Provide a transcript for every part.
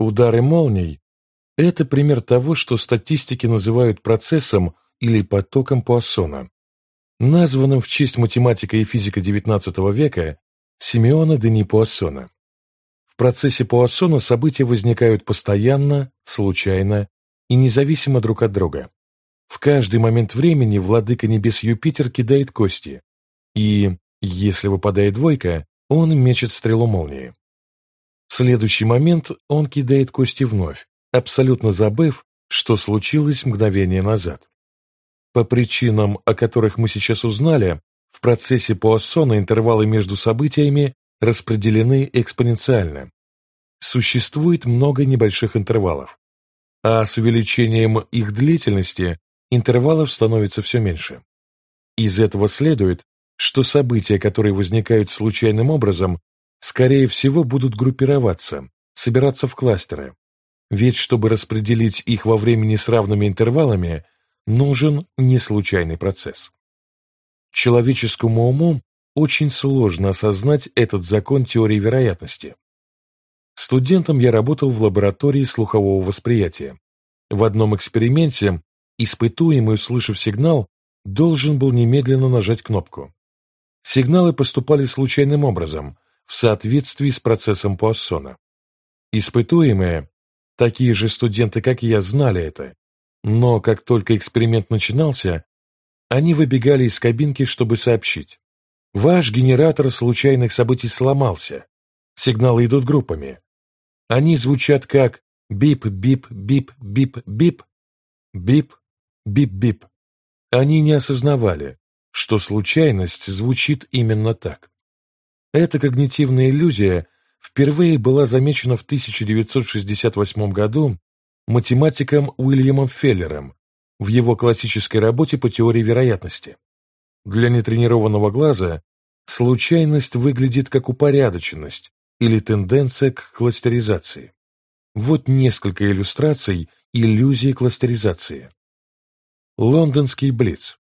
Удары молний – это пример того, что статистики называют процессом или потоком Пуассона, названным в честь математика и физика XIX века Симеона Дени Пуассона. В процессе Пуассона события возникают постоянно, случайно и независимо друг от друга. В каждый момент времени владыка небес Юпитер кидает кости, и, если выпадает двойка, он мечет стрелу молнии. В следующий момент он кидает кости вновь, абсолютно забыв, что случилось мгновение назад. По причинам, о которых мы сейчас узнали, в процессе Пуассона интервалы между событиями распределены экспоненциально. Существует много небольших интервалов, а с увеличением их длительности интервалов становится все меньше. Из этого следует, что события, которые возникают случайным образом, скорее всего будут группироваться, собираться в кластеры. Ведь чтобы распределить их во времени с равными интервалами, нужен не случайный процесс. Человеческому уму очень сложно осознать этот закон теории вероятности. Студентом я работал в лаборатории слухового восприятия. В одном эксперименте Испытуемый, услышав сигнал, должен был немедленно нажать кнопку. Сигналы поступали случайным образом, в соответствии с процессом Пуассона. Испытуемые, такие же студенты, как я, знали это, но как только эксперимент начинался, они выбегали из кабинки, чтобы сообщить. Ваш генератор случайных событий сломался. Сигналы идут группами. Они звучат как бип-бип-бип-бип-бип, бип, бип-бип. Они не осознавали, что случайность звучит именно так. Эта когнитивная иллюзия впервые была замечена в 1968 году математиком Уильямом Феллером в его классической работе по теории вероятности. Для нетренированного глаза случайность выглядит как упорядоченность или тенденция к кластеризации. Вот несколько иллюстраций иллюзии кластеризации. Лондонский Блиц.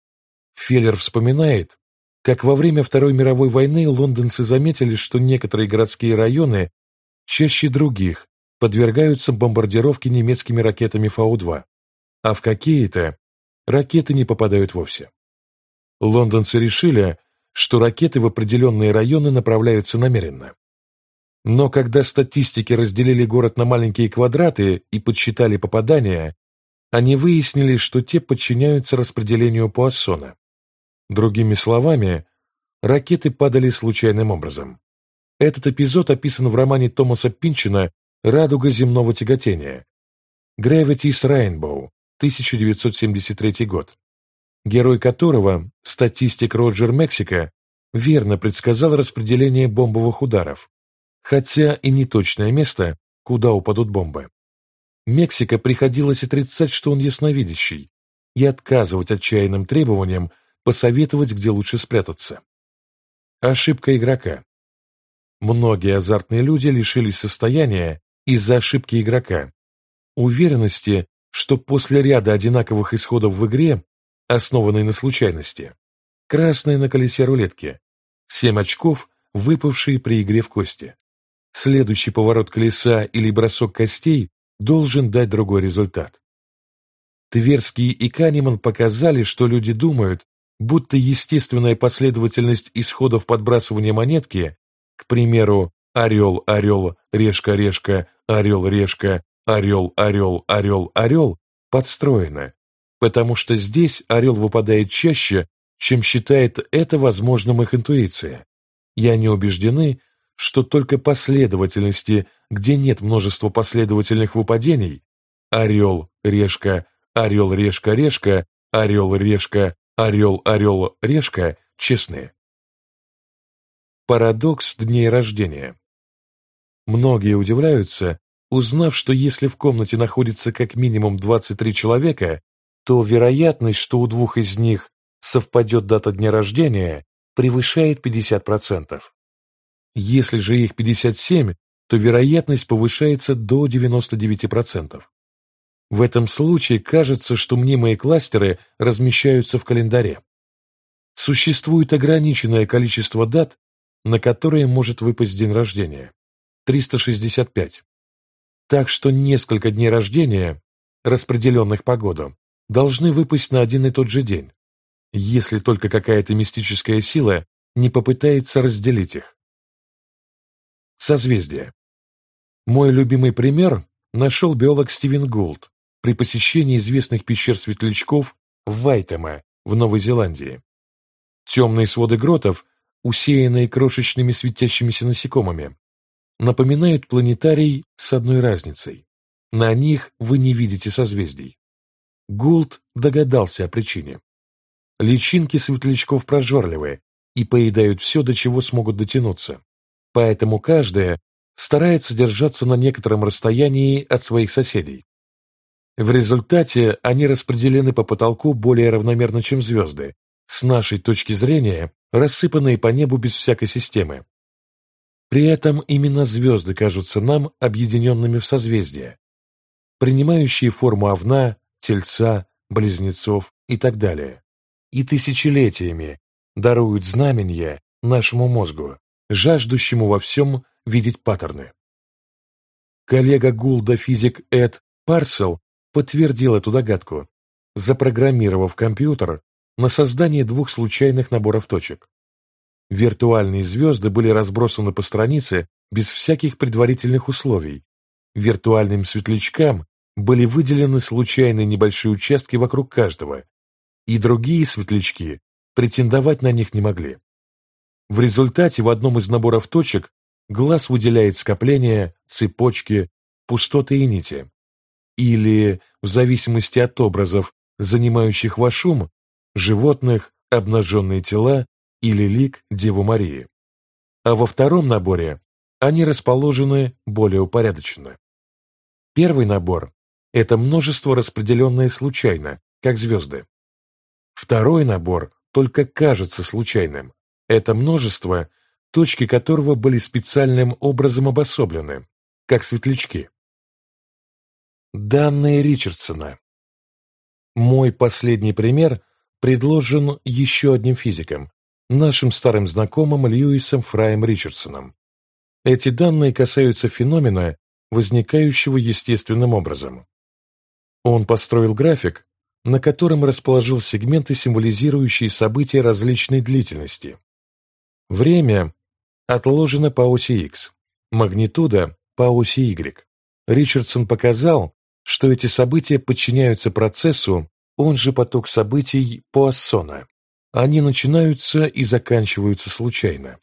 Феллер вспоминает, как во время Второй мировой войны лондонцы заметили, что некоторые городские районы чаще других подвергаются бомбардировке немецкими ракетами Фау-2, а в какие-то ракеты не попадают вовсе. Лондонцы решили, что ракеты в определенные районы направляются намеренно. Но когда статистики разделили город на маленькие квадраты и подсчитали попадания, они выяснили, что те подчиняются распределению Пуассона. Другими словами, ракеты падали случайным образом. Этот эпизод описан в романе Томаса Пинчина «Радуга земного тяготения» Gravity's Rainbow, 1973 год, герой которого, статистик Роджер Мексика, верно предсказал распределение бомбовых ударов, хотя и неточное место, куда упадут бомбы. Мексика приходилось отрицать, что он ясновидящий, и отказывать отчаянным требованиям посоветовать, где лучше спрятаться. Ошибка игрока. Многие азартные люди лишились состояния из-за ошибки игрока, уверенности, что после ряда одинаковых исходов в игре, основанной на случайности, красные на колесе рулетки, семь очков, выпавшие при игре в кости. Следующий поворот колеса или бросок костей должен дать другой результат. Тверский и Канеман показали, что люди думают, будто естественная последовательность исходов подбрасывания монетки, к примеру, орел, орел, решка, решка, орел, решка, орел, орел, орел, орел, подстроена, потому что здесь орел выпадает чаще, чем считает это возможным их интуиция. И они убеждены, что только последовательности, где нет множества последовательных выпадений, орел, решка, орел, решка, решка, орел, решка, орел, орел, решка, честны. Парадокс дней рождения. Многие удивляются, узнав, что если в комнате находится как минимум 23 человека, то вероятность, что у двух из них совпадет дата дня рождения, превышает 50%. Если же их 57, то вероятность повышается до 99%. В этом случае кажется, что мнимые кластеры размещаются в календаре. Существует ограниченное количество дат, на которые может выпасть день рождения – 365. Так что несколько дней рождения, распределенных по году, должны выпасть на один и тот же день, если только какая-то мистическая сила не попытается разделить их. Созвездие. Мой любимый пример нашел биолог Стивен Гулд при посещении известных пещер светлячков Вайтема в Новой Зеландии. Темные своды гротов, усеянные крошечными светящимися насекомыми, напоминают планетарий с одной разницей. На них вы не видите созвездий. Гулд догадался о причине. Личинки светлячков прожорливые и поедают все, до чего смогут дотянуться. Поэтому каждая старается держаться на некотором расстоянии от своих соседей. В результате они распределены по потолку более равномерно, чем звезды, с нашей точки зрения рассыпанные по небу без всякой системы. При этом именно звезды кажутся нам объединенными в созвездия, принимающие форму овна, тельца, близнецов и так далее, и тысячелетиями даруют знамения нашему мозгу, жаждущему во всем видеть паттерны. Коллега Гулда физик Эд Парсел подтвердил эту догадку, запрограммировав компьютер на создание двух случайных наборов точек. Виртуальные звезды были разбросаны по странице без всяких предварительных условий. Виртуальным светлячкам были выделены случайные небольшие участки вокруг каждого, и другие светлячки претендовать на них не могли. В результате в одном из наборов точек глаз выделяет скопления, цепочки, пустоты и нити. Или, в зависимости от образов, занимающих ваш ум, животных, обнаженные тела или лик Деву Марии. А во втором наборе они расположены более упорядоченно. Первый набор – это множество, распределенное случайно, как звезды. Второй набор только кажется случайным. Это множество, точки которого были специальным образом обособлены, как светлячки. Данные Ричардсона. Мой последний пример предложен еще одним физиком, нашим старым знакомым Льюисом Фраем Ричардсоном. Эти данные касаются феномена, возникающего естественным образом. Он построил график, на котором расположил сегменты, символизирующие события различной длительности. Время отложено по оси X, магнитуда по оси Y. Ричардсон показал, что эти события подчиняются процессу, он же поток событий Пуассона. Они начинаются и заканчиваются случайно.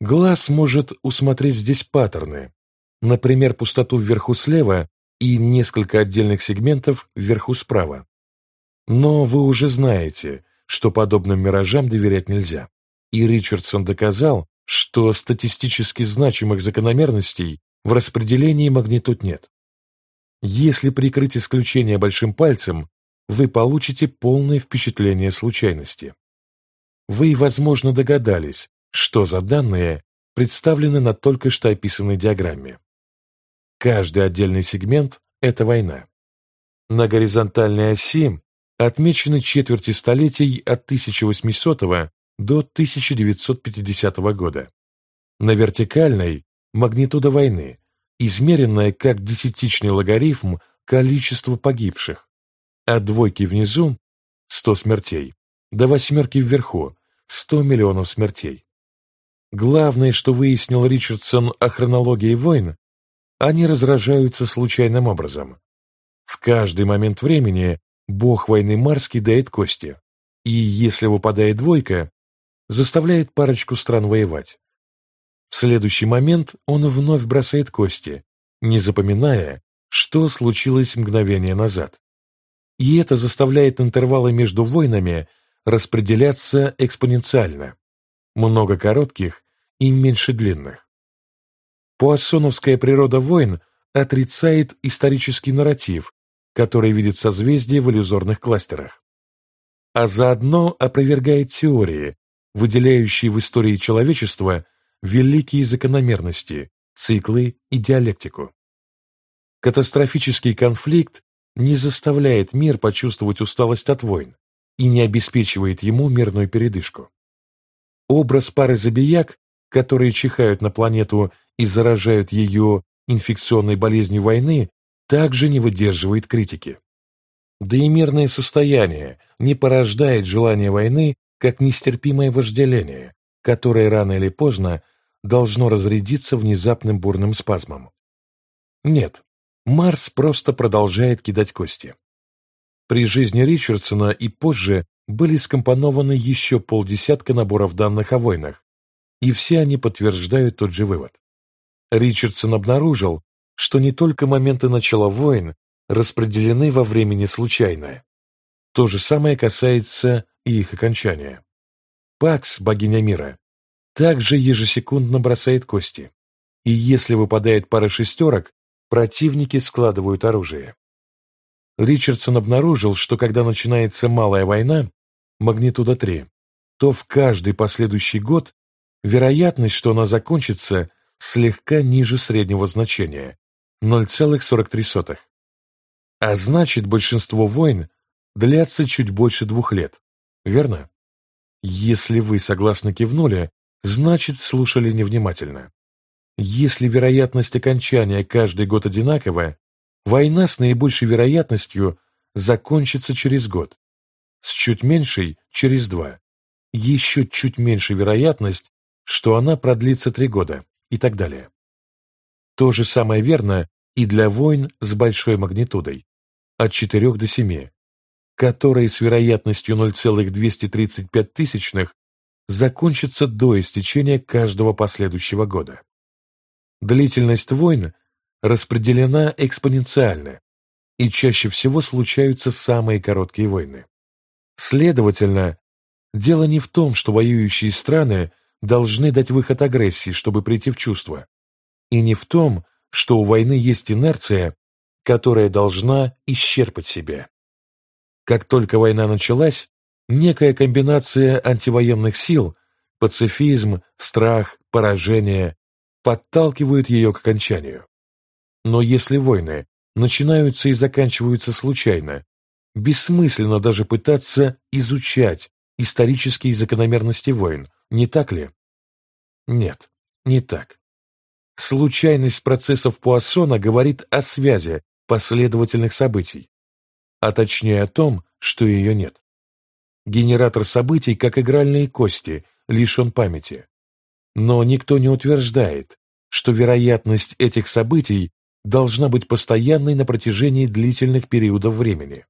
Глаз может усмотреть здесь паттерны, например, пустоту вверху слева и несколько отдельных сегментов вверху справа. Но вы уже знаете, что подобным миражам доверять нельзя. И Ричардсон доказал, что статистически значимых закономерностей в распределении магнитуд нет. Если прикрыть исключение большим пальцем, вы получите полное впечатление случайности. Вы, возможно, догадались, что за данные представлены на только что описанной диаграмме. Каждый отдельный сегмент – это война. На горизонтальной оси отмечены четверти столетий от 1800 до 1950 года. На вертикальной – магнитуда войны, измеренная как десятичный логарифм количества погибших. От двойки внизу – 100 смертей, до восьмерки вверху – 100 миллионов смертей. Главное, что выяснил Ричардсон о хронологии войн, они разражаются случайным образом. В каждый момент времени бог войны Марс кидает кости, и если выпадает двойка, заставляет парочку стран воевать. В следующий момент он вновь бросает кости, не запоминая, что случилось мгновение назад. И это заставляет интервалы между войнами распределяться экспоненциально. Много коротких и меньше длинных. Пуассоновская природа войн отрицает исторический нарратив, который видит созвездия в иллюзорных кластерах. А заодно опровергает теории, выделяющие в истории человечества великие закономерности, циклы и диалектику. Катастрофический конфликт не заставляет мир почувствовать усталость от войн и не обеспечивает ему мирную передышку. Образ пары забияк, которые чихают на планету и заражают ее инфекционной болезнью войны также не выдерживает критики. Да и мирное состояние не порождает желание войны как нестерпимое вожделение, которое рано или поздно должно разрядиться внезапным бурным спазмом. Нет, Марс просто продолжает кидать кости. При жизни Ричардсона и позже были скомпонованы еще полдесятка наборов данных о войнах, и все они подтверждают тот же вывод. Ричардсон обнаружил, что не только моменты начала войн распределены во времени случайно. То же самое касается и их окончания. Пакс, богиня мира, также ежесекундно бросает кости, и если выпадает пара шестерок, противники складывают оружие. Ричардсон обнаружил, что когда начинается малая война, магнитуда 3, то в каждый последующий год вероятность, что она закончится, слегка ниже среднего значения – 0,43. А значит, большинство войн длятся чуть больше двух лет, верно? Если вы согласно кивнули, значит, слушали невнимательно. Если вероятность окончания каждый год одинаковая, война с наибольшей вероятностью закончится через год, с чуть меньшей – через два, еще чуть меньше вероятность, что она продлится три года и так далее. То же самое верно и для войн с большой магнитудой, от 4 до 7, которые с вероятностью 0,235 тысячных закончатся до истечения каждого последующего года. Длительность войн распределена экспоненциально, и чаще всего случаются самые короткие войны. Следовательно, дело не в том, что воюющие страны должны дать выход агрессии, чтобы прийти в чувство, и не в том, что у войны есть инерция, которая должна исчерпать себя. Как только война началась, некая комбинация антивоенных сил, пацифизм, страх, поражение, подталкивают ее к окончанию. Но если войны начинаются и заканчиваются случайно, бессмысленно даже пытаться изучать исторические закономерности войн, не так ли? Нет, не так. Случайность процессов Пуассона говорит о связи последовательных событий, а точнее о том, что ее нет. Генератор событий, как игральные кости, лишен памяти. Но никто не утверждает, что вероятность этих событий должна быть постоянной на протяжении длительных периодов времени.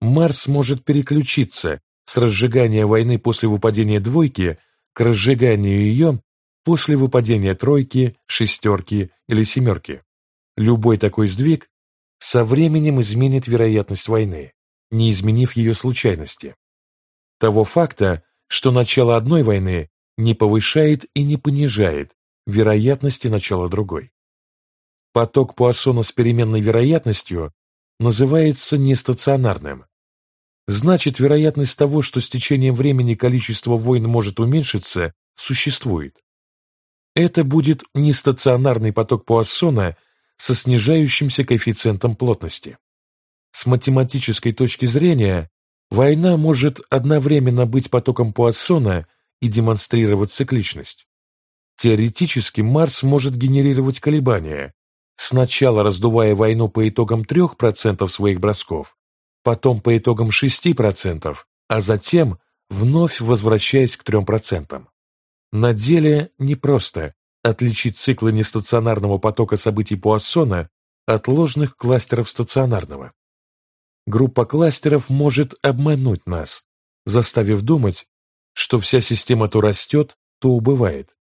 Марс может переключиться с разжигания войны после выпадения двойки к разжиганию ее после выпадения тройки, шестерки или семерки. Любой такой сдвиг со временем изменит вероятность войны, не изменив ее случайности. Того факта, что начало одной войны не повышает и не понижает вероятности начала другой. Поток Пуассона с переменной вероятностью называется нестационарным. Значит, вероятность того, что с течением времени количество войн может уменьшиться, существует. Это будет нестационарный поток Пуассона со снижающимся коэффициентом плотности. С математической точки зрения, война может одновременно быть потоком Пуассона и демонстрировать цикличность. Теоретически Марс может генерировать колебания, сначала раздувая войну по итогам 3% своих бросков, потом по итогам 6%, а затем вновь возвращаясь к 3%. На деле непросто отличить циклы нестационарного потока событий Пуассона от ложных кластеров стационарного. Группа кластеров может обмануть нас, заставив думать, что вся система то растет, то убывает.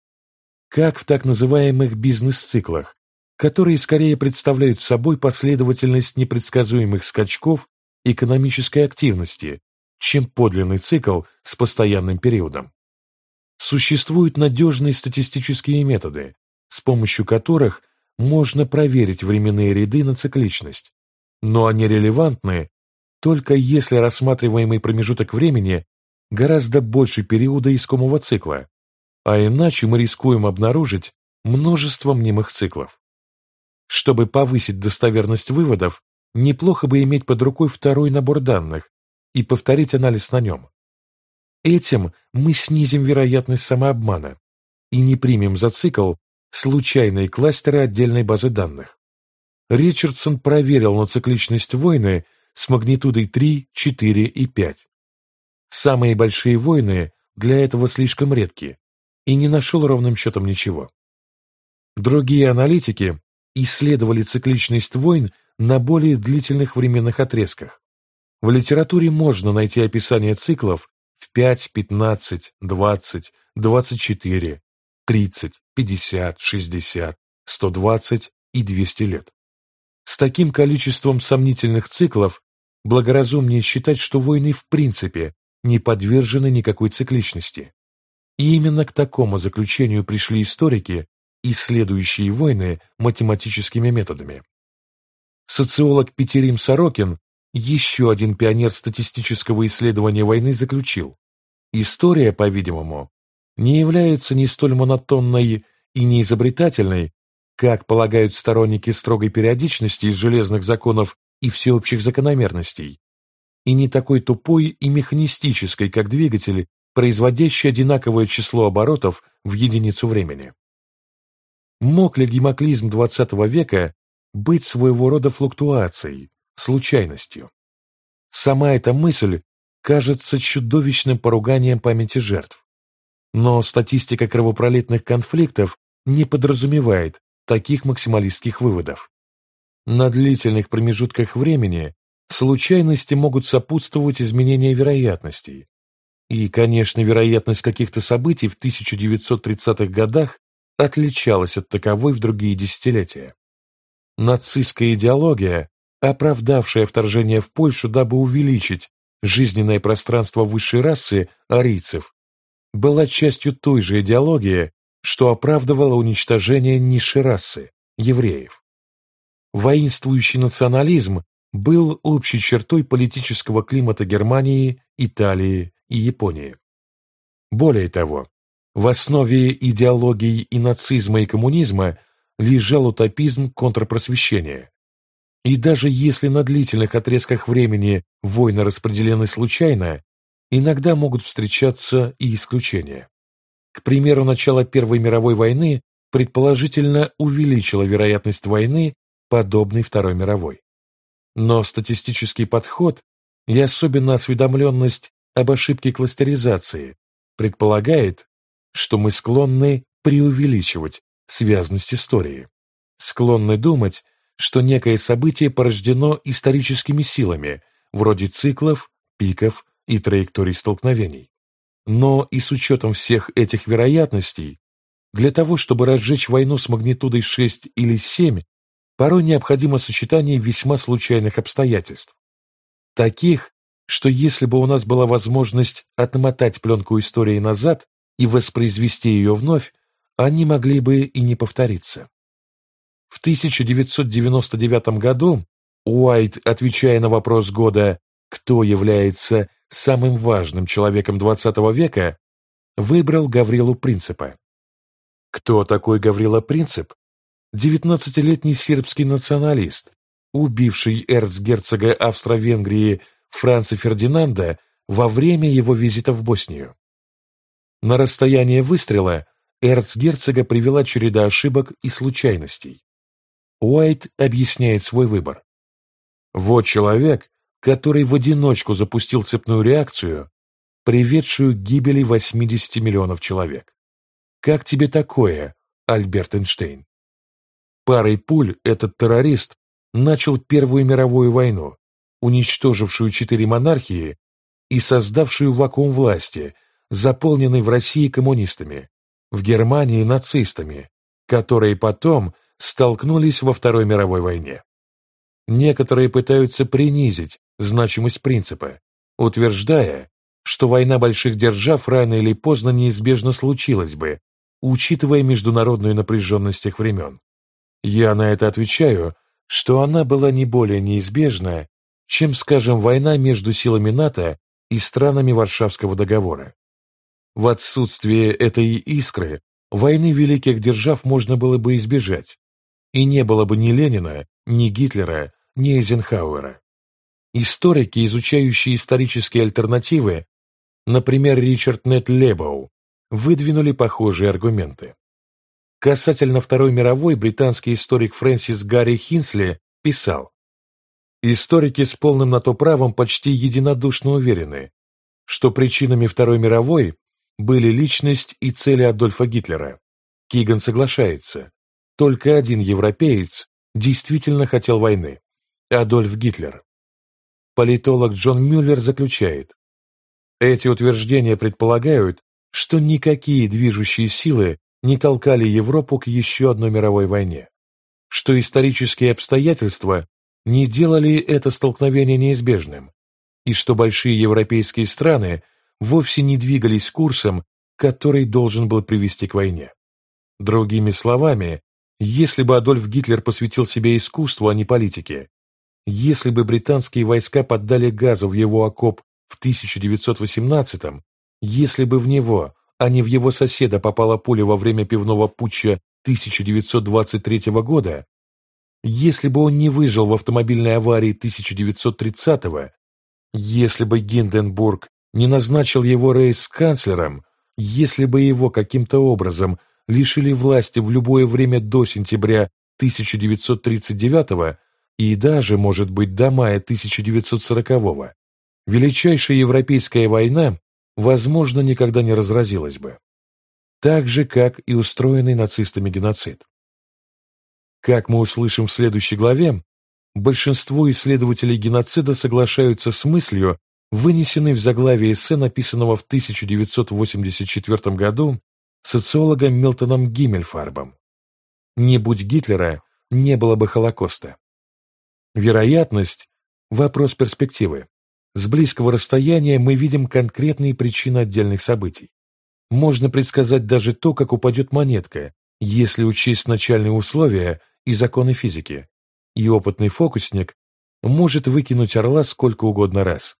Как в так называемых бизнес-циклах, которые скорее представляют собой последовательность непредсказуемых скачков экономической активности, чем подлинный цикл с постоянным периодом. Существуют надежные статистические методы, с помощью которых можно проверить временные ряды на цикличность, но они релевантны только если рассматриваемый промежуток времени гораздо больше периода искомого цикла, а иначе мы рискуем обнаружить множество мнимых циклов. Чтобы повысить достоверность выводов, неплохо бы иметь под рукой второй набор данных и повторить анализ на нем. Этим мы снизим вероятность самообмана и не примем за цикл случайные кластеры отдельной базы данных. Ричардсон проверил на цикличность войны с магнитудой 3, 4 и 5. Самые большие войны для этого слишком редки и не нашел ровным счетом ничего. Другие аналитики исследовали цикличность войн на более длительных временных отрезках. В литературе можно найти описание циклов в 5, 15, 20, 24, 30, 50, 60, 120 и 200 лет. С таким количеством сомнительных циклов благоразумнее считать, что войны в принципе не подвержены никакой цикличности. И именно к такому заключению пришли историки, исследующие войны математическими методами. Социолог Петерим Сорокин, еще один пионер статистического исследования войны, заключил, история, по-видимому, не является ни столь монотонной и неизобретательной, как полагают сторонники строгой периодичности из железных законов и всеобщих закономерностей, и не такой тупой и механистической, как двигатель, производящий одинаковое число оборотов в единицу времени. Мог ли гемоклизм XX века быть своего рода флуктуацией, случайностью? Сама эта мысль кажется чудовищным поруганием памяти жертв. Но статистика кровопролитных конфликтов не подразумевает таких максималистских выводов. На длительных промежутках времени случайности могут сопутствовать изменения вероятностей. И, конечно, вероятность каких-то событий в 1930-х годах отличалась от таковой в другие десятилетия. Нацистская идеология, оправдавшая вторжение в Польшу, дабы увеличить жизненное пространство высшей расы арийцев, была частью той же идеологии, что оправдывало уничтожение низшей расы, евреев. Воинствующий национализм был общей чертой политического климата Германии, Италии и Японии. Более того, в основе идеологии и нацизма, и коммунизма лежал утопизм контрпросвещения. И даже если на длительных отрезках времени войны распределены случайно, иногда могут встречаться и исключения. К примеру, начало Первой мировой войны предположительно увеличило вероятность войны подобный Второй мировой. Но статистический подход и особенно осведомленность об ошибке кластеризации предполагает, что мы склонны преувеличивать связность истории, склонны думать, что некое событие порождено историческими силами, вроде циклов, пиков и траекторий столкновений. Но и с учетом всех этих вероятностей, для того, чтобы разжечь войну с магнитудой 6 или 7, порой необходимо сочетание весьма случайных обстоятельств. Таких, что если бы у нас была возможность отмотать пленку истории назад и воспроизвести ее вновь, они могли бы и не повториться. В 1999 году Уайт, отвечая на вопрос года «Кто является самым важным человеком XX века?», выбрал Гаврилу Принципа. Кто такой Гаврила Принцип? 19-летний сербский националист, убивший эрцгерцога Австро-Венгрии Франца Фердинанда во время его визита в Боснию. На расстояние выстрела эрцгерцога привела череда ошибок и случайностей. Уайт объясняет свой выбор. Вот человек, который в одиночку запустил цепную реакцию, приведшую к гибели 80 миллионов человек. Как тебе такое, Альберт Эйнштейн? Парой пуль этот террорист начал Первую мировую войну, уничтожившую четыре монархии и создавшую вакуум власти, заполненный в России коммунистами, в Германии нацистами, которые потом столкнулись во Второй мировой войне. Некоторые пытаются принизить значимость принципа, утверждая, что война больших держав рано или поздно неизбежно случилась бы, учитывая международную напряженность тех времен. Я на это отвечаю, что она была не более неизбежна, чем, скажем, война между силами НАТО и странами Варшавского договора. В отсутствие этой искры войны великих держав можно было бы избежать, и не было бы ни Ленина, ни Гитлера, ни Эйзенхауэра. Историки, изучающие исторические альтернативы, например, Ричард Нет Лебоу, выдвинули похожие аргументы. Касательно Второй мировой британский историк Фрэнсис Гарри Хинсли писал, Историки с полным на то правом почти единодушно уверены, что причинами Второй мировой были личность и цели Адольфа Гитлера. Киган соглашается. Только один европеец действительно хотел войны – Адольф Гитлер. Политолог Джон Мюллер заключает, эти утверждения предполагают, что никакие движущие силы не толкали Европу к еще одной мировой войне, что исторические обстоятельства не делали это столкновение неизбежным, и что большие европейские страны вовсе не двигались курсом, который должен был привести к войне. Другими словами, если бы Адольф Гитлер посвятил себя искусству, а не политике, если бы британские войска поддали газу в его окоп в 1918-м, если бы в него, а не в его соседа попала пуля во время пивного путча 1923 года, если бы он не выжил в автомобильной аварии 1930-го, если бы Гинденбург не назначил его рейс канцлером, если бы его каким-то образом лишили власти в любое время до сентября 1939 и даже, может быть, до мая 1940-го, величайшая европейская война, возможно, никогда не разразилась бы. Так же, как и устроенный нацистами геноцид. Как мы услышим в следующей главе, большинство исследователей геноцида соглашаются с мыслью, вынесенной в заглавие эссе, написанного в 1984 году социологом Милтоном Гиммельфарбом. Не будь Гитлера, не было бы Холокоста. Вероятность – вопрос перспективы. С близкого расстояния мы видим конкретные причины отдельных событий. Можно предсказать даже то, как упадет монетка, если учесть начальные условия и законы физики, и опытный фокусник может выкинуть орла сколько угодно раз.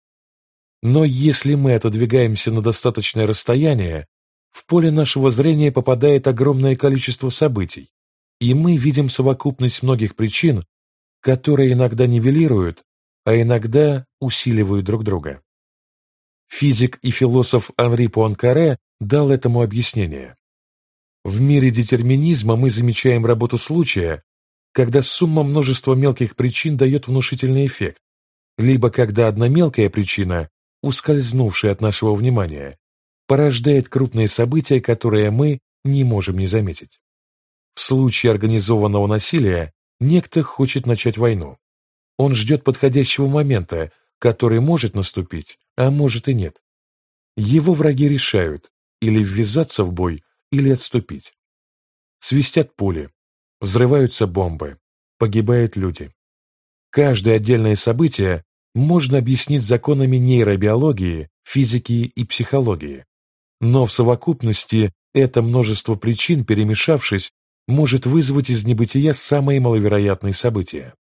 Но если мы отодвигаемся на достаточное расстояние, в поле нашего зрения попадает огромное количество событий, и мы видим совокупность многих причин, которые иногда нивелируют, а иногда усиливают друг друга. Физик и философ Анри Пуанкаре дал этому объяснение. В мире детерминизма мы замечаем работу случая, когда сумма множества мелких причин дает внушительный эффект, либо когда одна мелкая причина, ускользнувшая от нашего внимания, порождает крупные события, которые мы не можем не заметить. В случае организованного насилия некто хочет начать войну. Он ждет подходящего момента, который может наступить, а может и нет. Его враги решают или ввязаться в бой, или отступить. Свистят пули, взрываются бомбы, погибают люди. Каждое отдельное событие можно объяснить законами нейробиологии, физики и психологии. Но в совокупности это множество причин, перемешавшись, может вызвать из небытия самые маловероятные события.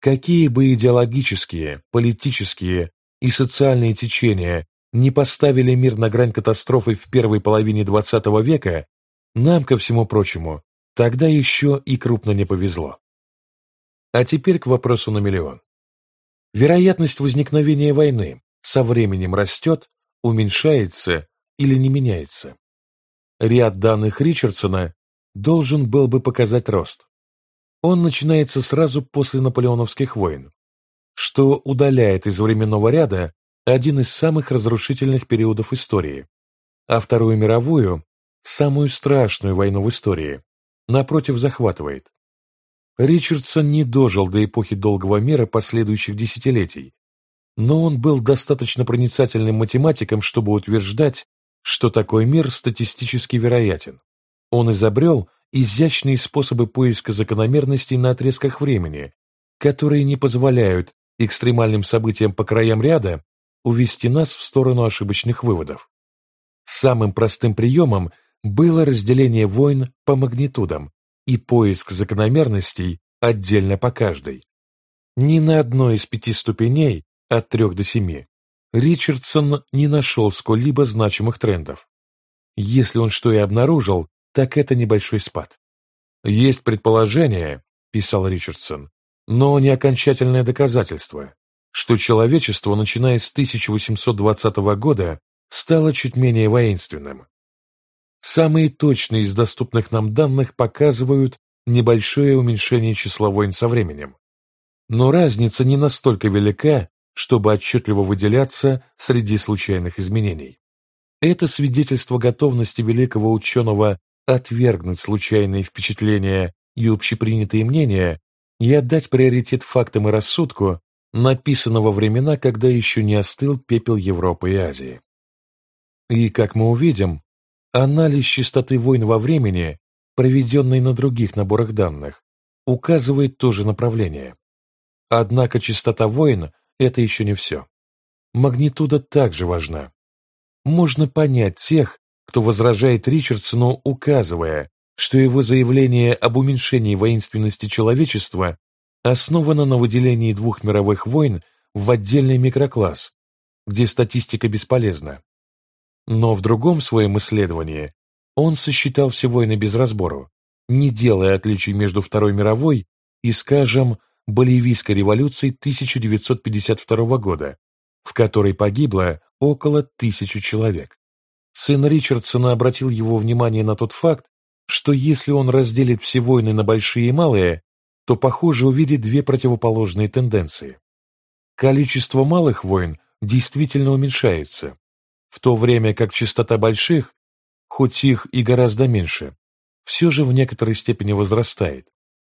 Какие бы идеологические, политические и социальные течения не поставили мир на грань катастрофы в первой половине XX века, нам, ко всему прочему, Тогда еще и крупно не повезло. А теперь к вопросу на миллион. Вероятность возникновения войны со временем растет, уменьшается или не меняется. Ряд данных Ричардсона должен был бы показать рост. Он начинается сразу после наполеоновских войн, что удаляет из временного ряда один из самых разрушительных периодов истории, а Вторую мировую – самую страшную войну в истории, напротив, захватывает. Ричардсон не дожил до эпохи долгого мира последующих десятилетий, но он был достаточно проницательным математиком, чтобы утверждать, что такой мир статистически вероятен. Он изобрел изящные способы поиска закономерностей на отрезках времени, которые не позволяют экстремальным событиям по краям ряда увести нас в сторону ошибочных выводов. Самым простым приемом было разделение войн по магнитудам и поиск закономерностей отдельно по каждой. Ни на одной из пяти ступеней, от трех до семи, Ричардсон не нашел сколь-либо значимых трендов. Если он что и обнаружил, так это небольшой спад. «Есть предположение», — писал Ричардсон, но не окончательное доказательство, что человечество, начиная с 1820 года, стало чуть менее воинственным. самые точные из доступных нам данных показывают небольшое уменьшение числа войн со временем. Но разница не настолько велика, чтобы отчетливо выделяться среди случайных изменений. Это свидетельство готовности великого ученого отвергнуть случайные впечатления и общепринятые мнения и отдать приоритет фактам и рассудку, написано во времена, когда еще не остыл пепел Европы и Азии. И, как мы увидим, анализ частоты войн во времени, проведенный на других наборах данных, указывает то же направление. Однако частота войн – это еще не все. Магнитуда также важна. Можно понять тех, кто возражает Ричардсону, указывая, что его заявление об уменьшении воинственности человечества основано на выделении двух мировых войн в отдельный микрокласс, где статистика бесполезна. Но в другом своем исследовании он сосчитал все войны без разбору, не делая отличий между Второй мировой и, скажем, Боливийской революцией 1952 года, в которой погибло около тысячи человек. Сын Ричардсона обратил его внимание на тот факт, что если он разделит все войны на большие и малые, то, похоже, увидит две противоположные тенденции. Количество малых войн действительно уменьшается, в то время как частота больших, хоть их и гораздо меньше, все же в некоторой степени возрастает.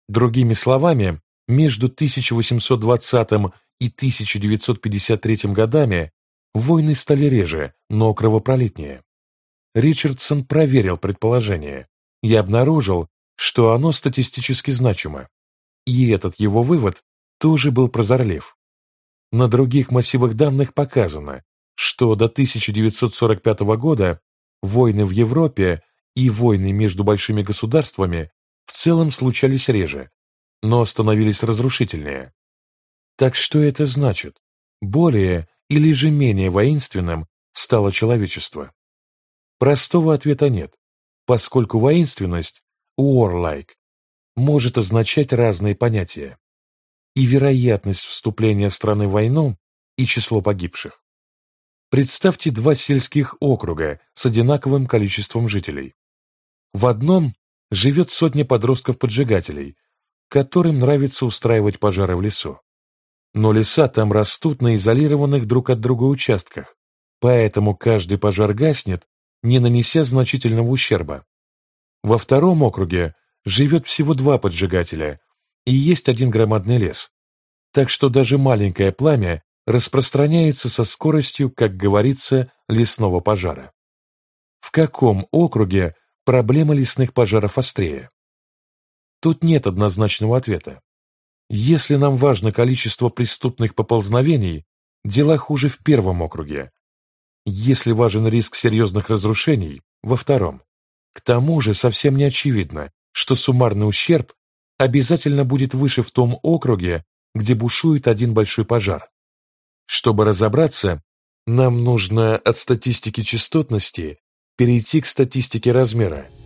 Другими словами, между 1820 и 1953 годами войны стали реже, но кровопролитнее. Ричардсон проверил предположение и обнаружил, что оно статистически значимо. И этот его вывод тоже был прозорлив. На других массивах данных показано, что до 1945 года войны в Европе и войны между большими государствами в целом случались реже, но становились разрушительнее. Так что это значит? Более или же менее воинственным стало человечество? Простого ответа нет, поскольку воинственность, warlike, может означать разные понятия. И вероятность вступления страны в войну, и число погибших. Представьте два сельских округа с одинаковым количеством жителей. В одном живет сотня подростков-поджигателей, которым нравится устраивать пожары в лесу. Но леса там растут на изолированных друг от друга участках, поэтому каждый пожар гаснет, не нанеся значительного ущерба. Во втором округе живет всего два поджигателя и есть один громадный лес. Так что даже маленькое пламя распространяется со скоростью, как говорится, лесного пожара. В каком округе проблема лесных пожаров острее? Тут нет однозначного ответа. Если нам важно количество преступных поползновений, дела хуже в первом округе. Если важен риск серьезных разрушений, во втором. К тому же совсем не очевидно, что суммарный ущерб обязательно будет выше в том округе, где бушует один большой пожар. Чтобы разобраться, нам нужно от статистики частотности перейти к статистике размера –